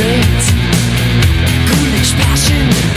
Welt. Cool,